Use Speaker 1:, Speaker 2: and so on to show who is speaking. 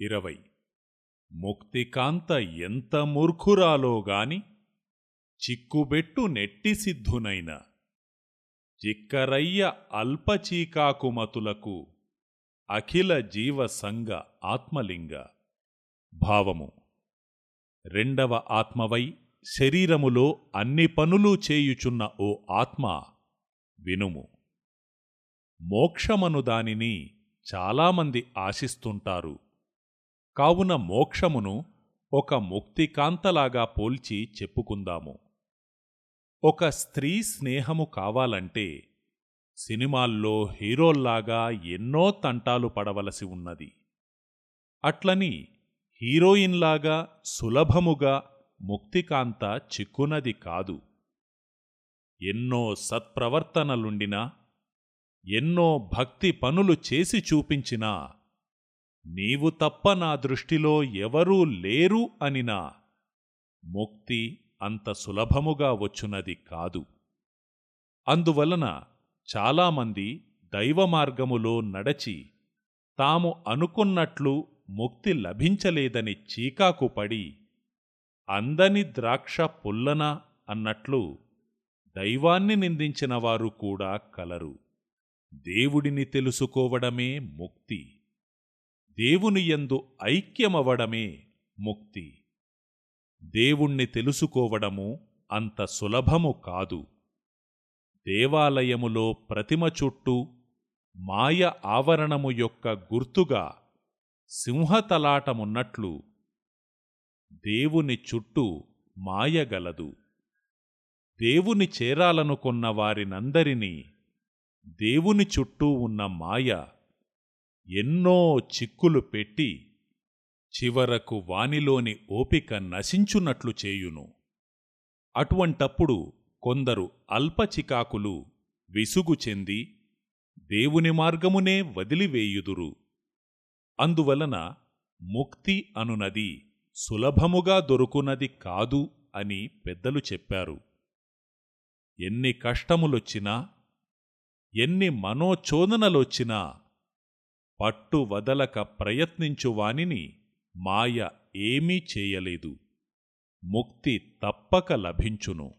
Speaker 1: ఇరవై. ముక్తికాంత ఎంత మూర్ఖురాలోగాని చిక్కుబెట్టు నెట్టి సిద్ధునైన. చిక్కరయ్య అల్పచీకాకుమతులకు అఖిల జీవసంగ ఆత్మలింగ. భావము. రెండవ ఆత్మవై శరీరములో అన్ని పనులు చేయుచున్న ఓ ఆత్మ వినుము. మోక్షమను దానిని చాలామంది ఆశిస్తుంటారు. కావున మోక్షమును ఒక ముక్తికాంతలాగా పోల్చి చెప్పుకుందాము. ఒక స్త్రీ స్నేహము కావాలంటే సినిమాల్లో హీరోల్లాగా ఎన్నో తంటాలు పడవలసి ఉన్నది. అట్లని హీరోయిన్లాగా సులభముగా ముక్తికాంత చిక్కునది కాదు. ఎన్నో సత్ప్రవర్తనలుండినా ఎన్నో భక్తి పనులు చేసి చూపించినా నీవు తప్ప నా దృష్టిలో ఎవరూ లేరు అనినా. ముక్తి అంత సులభముగా వచ్చునది కాదు. అందువలన చాలామంది దైవమార్గములో నడచి తాము అనుకున్నట్లు ముక్తి లభించలేదని చీకాకు పడి అందని ద్రాక్ష పుల్లన అన్నట్లు దైవాన్ని నిందించిన వారు కూడా కలరు. దేవుడిని తెలుసుకోవడమే ముక్తి. దేవుని యందు ఐక్యమవడమే ముక్తి. దేవుణ్ణి తెలుసుకోవడము అంత సులభము కాదు. దేవాలయములో ప్రతిమ చుట్టూ మాయ ఆవరణము యొక్క గుర్తుగా సింహతలాటమున్నట్లు దేవుని చుట్టూ మాయగలదు దేవుని చేరాలనుకున్న వారినందరినీ దేవుని చుట్టూ ఉన్న మాయ ఎన్నో చిక్కులు పెట్టి చివరకు వానిలోని ఓపిక నశించున్నట్లు చేయును. అటువంటప్పుడు కొందరు అల్పచికాకులు విసుగు చెంది దేవుని మార్గమునే వదిలివేయుదురు. అందువలన ముక్తి అనునది సులభముగా దొరుకునది కాదు అని పెద్దలు చెప్పారు. ఎన్ని కష్టములొచ్చినా ఎన్ని మనోచోదనలొచ్చినా పట్టు వదలక ప్రయత్నించువానిని మాయ ఏమీ చేయలేదు. ముక్తి తప్పక లభించును.